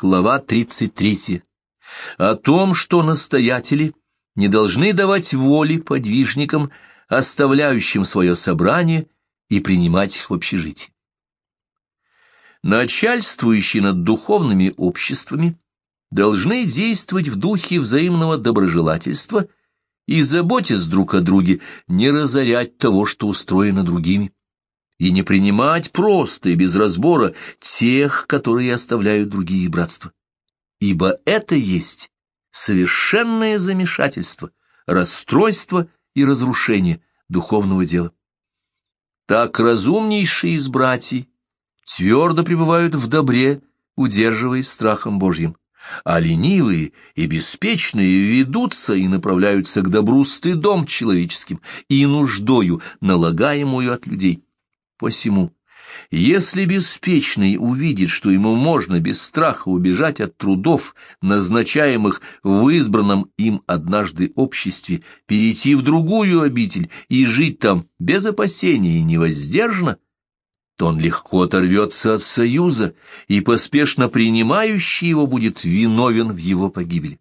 Глава 33. О том, что настоятели не должны давать воли подвижникам, оставляющим свое собрание, и принимать их в общежитии. Начальствующие над духовными обществами должны действовать в духе взаимного доброжелательства и, заботясь друг о друге, не разорять того, что устроено другими и не принимать просто и без разбора тех, которые оставляют другие братства. Ибо это есть совершенное замешательство, расстройство и разрушение духовного дела. Так разумнейшие из братьев твердо пребывают в добре, удерживаясь страхом Божьим, а ленивые и беспечные ведутся и направляются к добру стыдом человеческим и нуждою, налагаемую от людей. Посему, если беспечный увидит, что ему можно без страха убежать от трудов, назначаемых в избранном им однажды обществе, перейти в другую обитель и жить там без опасения и невоздержно, то он легко оторвется от союза, и поспешно принимающий его будет виновен в его погибели.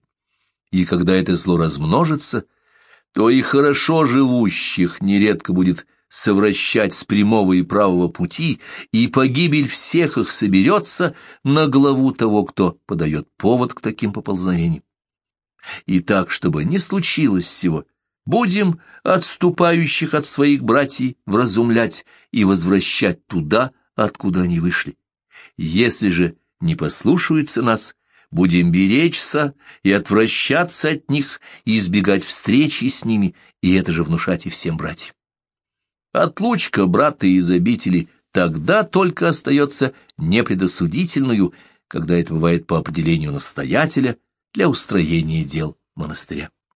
И когда это зло размножится, то и хорошо живущих нередко будет совращать с прямого и правого пути, и погибель всех их соберется на главу того, кто подает повод к таким поползновениям. И так, чтобы не случилось всего, будем отступающих от своих братьев вразумлять и возвращать туда, откуда они вышли. Если же не послушаются нас, будем беречься и отвращаться от них, и избегать встречи с ними, и это же внушать и всем братьям. Отлучка брата из обители тогда только остается непредосудительную, когда это бывает по определению настоятеля для устроения дел монастыря.